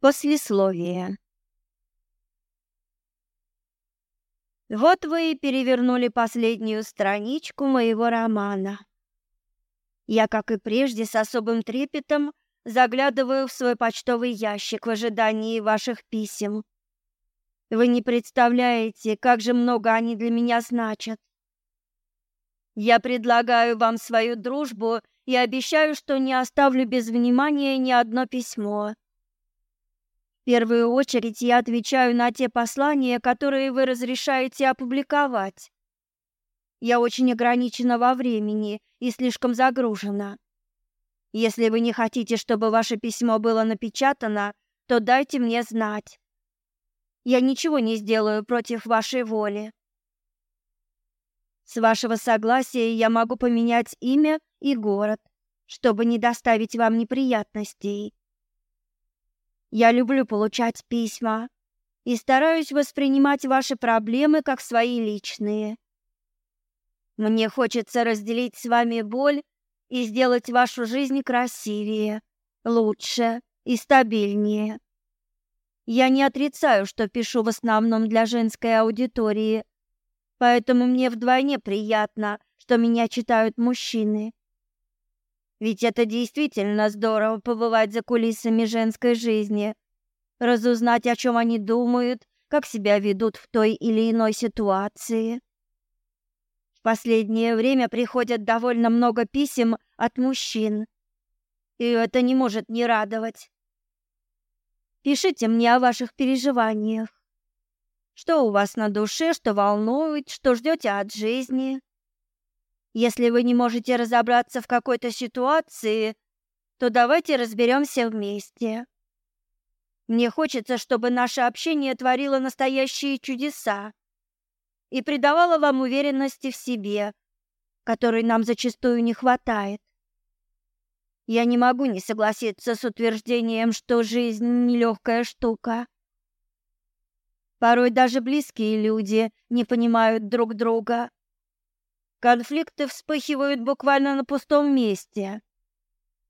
Послесловие. Вот вы и перевернули последнюю страничку моего романа. Я, как и прежде, с особым трепетом заглядываю в свой почтовый ящик в ожидании ваших писем. Вы не представляете, как же много они для меня значат. Я предлагаю вам свою дружбу и обещаю, что не оставлю без внимания ни одно письмо первую очередь я отвечаю на те послания, которые вы разрешаете опубликовать. Я очень ограничена во времени и слишком загружена. Если вы не хотите, чтобы ваше письмо было напечатано, то дайте мне знать. Я ничего не сделаю против вашей воли. С вашего согласия я могу поменять имя и город, чтобы не доставить вам неприятностей. Я люблю получать письма и стараюсь воспринимать ваши проблемы как свои личные. Мне хочется разделить с вами боль и сделать вашу жизнь красивее, лучше и стабильнее. Я не отрицаю, что пишу в основном для женской аудитории, поэтому мне вдвойне приятно, что меня читают мужчины. Ведь это действительно здорово побывать за кулисами женской жизни, разузнать, о чем они думают, как себя ведут в той или иной ситуации. В последнее время приходят довольно много писем от мужчин, и это не может не радовать. Пишите мне о ваших переживаниях. Что у вас на душе, что волнует, что ждете от жизни? Если вы не можете разобраться в какой-то ситуации, то давайте разберемся вместе. Мне хочется, чтобы наше общение творило настоящие чудеса и придавало вам уверенности в себе, которой нам зачастую не хватает. Я не могу не согласиться с утверждением, что жизнь нелегкая штука. Порой даже близкие люди не понимают друг друга. Конфликты вспыхивают буквально на пустом месте.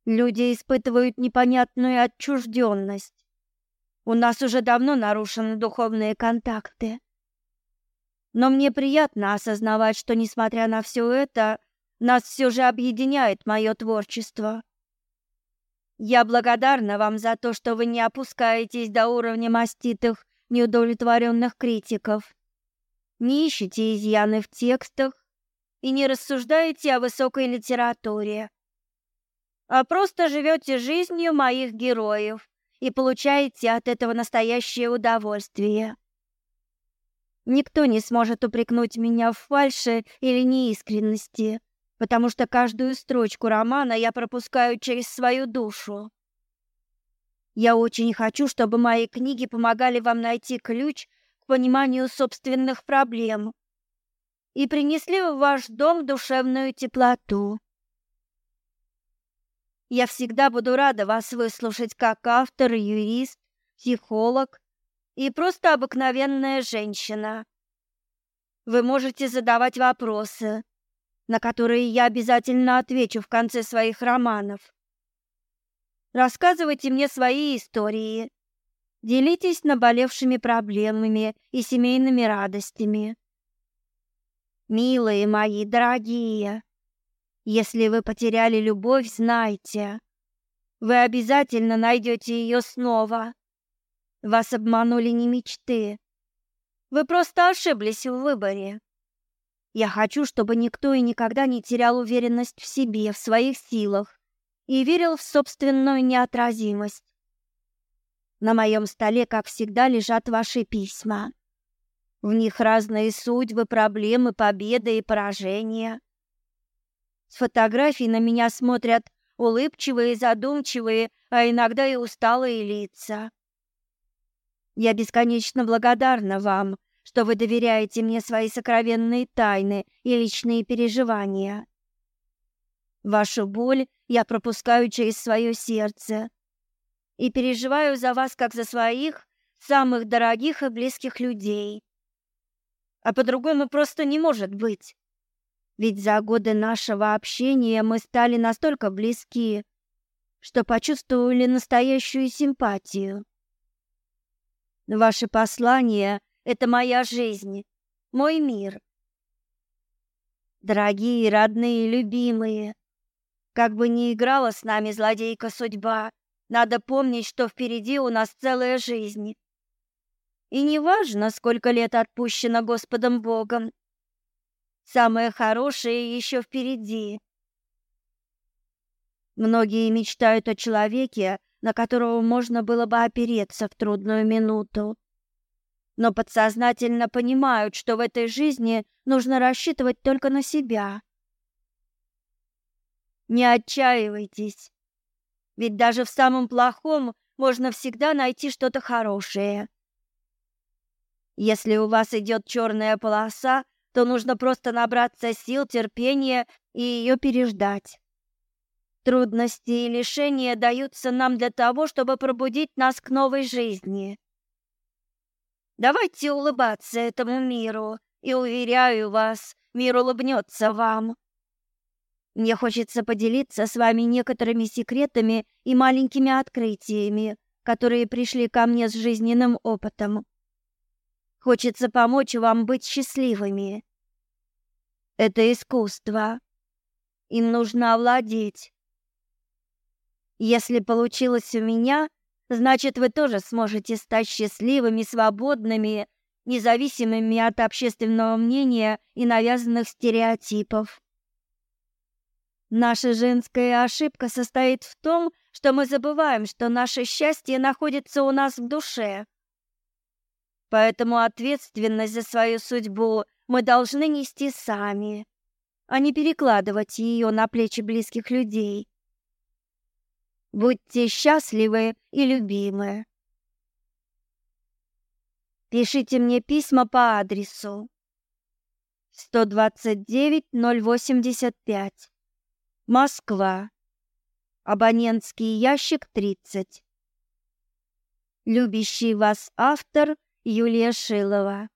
Люди испытывают непонятную отчужденность. У нас уже давно нарушены духовные контакты. Но мне приятно осознавать, что, несмотря на все это, нас все же объединяет мое творчество. Я благодарна вам за то, что вы не опускаетесь до уровня маститых, неудовлетворенных критиков. Не ищите изъяны в текстах и не рассуждаете о высокой литературе, а просто живете жизнью моих героев и получаете от этого настоящее удовольствие. Никто не сможет упрекнуть меня в фальше или неискренности, потому что каждую строчку романа я пропускаю через свою душу. Я очень хочу, чтобы мои книги помогали вам найти ключ к пониманию собственных проблем и принесли в ваш дом душевную теплоту. Я всегда буду рада вас выслушать как автор, юрист, психолог и просто обыкновенная женщина. Вы можете задавать вопросы, на которые я обязательно отвечу в конце своих романов. Рассказывайте мне свои истории. Делитесь наболевшими проблемами и семейными радостями. Милые мои, дорогие, если вы потеряли любовь, знайте, вы обязательно найдете ее снова. Вас обманули не мечты. Вы просто ошиблись в выборе. Я хочу, чтобы никто и никогда не терял уверенность в себе, в своих силах и верил в собственную неотразимость. На моем столе, как всегда, лежат ваши письма. В них разные судьбы, проблемы, победы и поражения. С фотографий на меня смотрят улыбчивые, задумчивые, а иногда и усталые лица. Я бесконечно благодарна вам, что вы доверяете мне свои сокровенные тайны и личные переживания. Вашу боль я пропускаю через свое сердце и переживаю за вас как за своих самых дорогих и близких людей а по-другому просто не может быть. Ведь за годы нашего общения мы стали настолько близки, что почувствовали настоящую симпатию. Ваше послание — это моя жизнь, мой мир. Дорогие, родные, любимые, как бы ни играла с нами злодейка судьба, надо помнить, что впереди у нас целая жизнь. И неважно, сколько лет отпущено Господом Богом. Самое хорошее еще впереди. Многие мечтают о человеке, на которого можно было бы опереться в трудную минуту. Но подсознательно понимают, что в этой жизни нужно рассчитывать только на себя. Не отчаивайтесь, ведь даже в самом плохом можно всегда найти что-то хорошее. Если у вас идет черная полоса, то нужно просто набраться сил, терпения и ее переждать. Трудности и лишения даются нам для того, чтобы пробудить нас к новой жизни. Давайте улыбаться этому миру, и уверяю вас, мир улыбнется вам. Мне хочется поделиться с вами некоторыми секретами и маленькими открытиями, которые пришли ко мне с жизненным опытом. Хочется помочь вам быть счастливыми. Это искусство. Им нужно овладеть. Если получилось у меня, значит, вы тоже сможете стать счастливыми, свободными, независимыми от общественного мнения и навязанных стереотипов. Наша женская ошибка состоит в том, что мы забываем, что наше счастье находится у нас в душе. Поэтому ответственность за свою судьбу мы должны нести сами, а не перекладывать ее на плечи близких людей. Будьте счастливы и любимы. Пишите мне письма по адресу 129-085, Москва, абонентский ящик 30. Любящий вас автор – юлія шылова